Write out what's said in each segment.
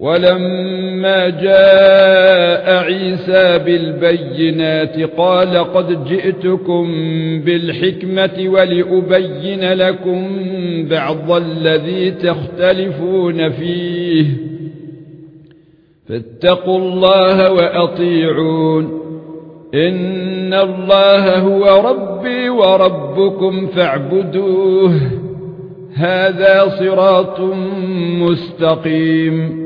ولما جاء عيسى بالبينات قال قد جئتكم بالحكمة ولأبين لكم بعض الذي تختلفون فيه. فاتقوا الله وأطيعون. إن الله هو ربي وربكم فاعبدوه. هذا صراط مستقيم.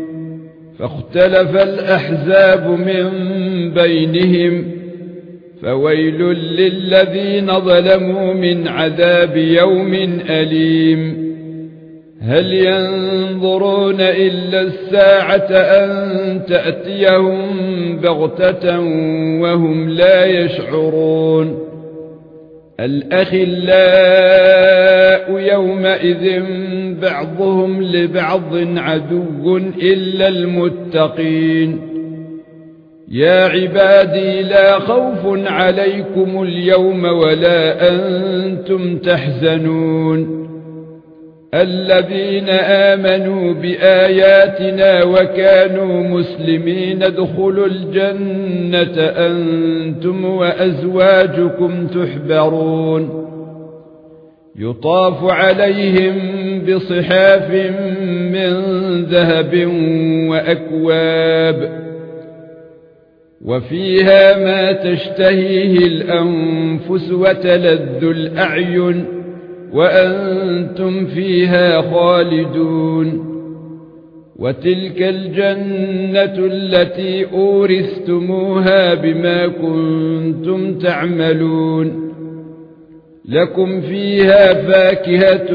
فاختلف الأحزاب من بينهم فويل للذين ظلموا من عذاب يوم أليم هل ينظرون إلا الساعة أن تأتيهم بغتة وهم لا يشعرون الاخلاء يومئذ بعضهم لبعض عدو إلا المتقين. يا عبادي لا خوف عليكم اليوم ولا أنتم تحزنون. الذين آمنوا بآياتنا وكانوا مسلمين ادخلوا الجنة أنتم وأزواجكم تحبرون. يطاف عليهم بصحاف من ذهب وأكواب وفيها ما تشتهيه الأنفس وتلذ الأعين وأنتم فيها خالدون وتلك الجنة التي أورثتموها بما كنتم تعملون لكم فيها فاكهة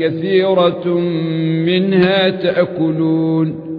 كثيرة منها تأكلون.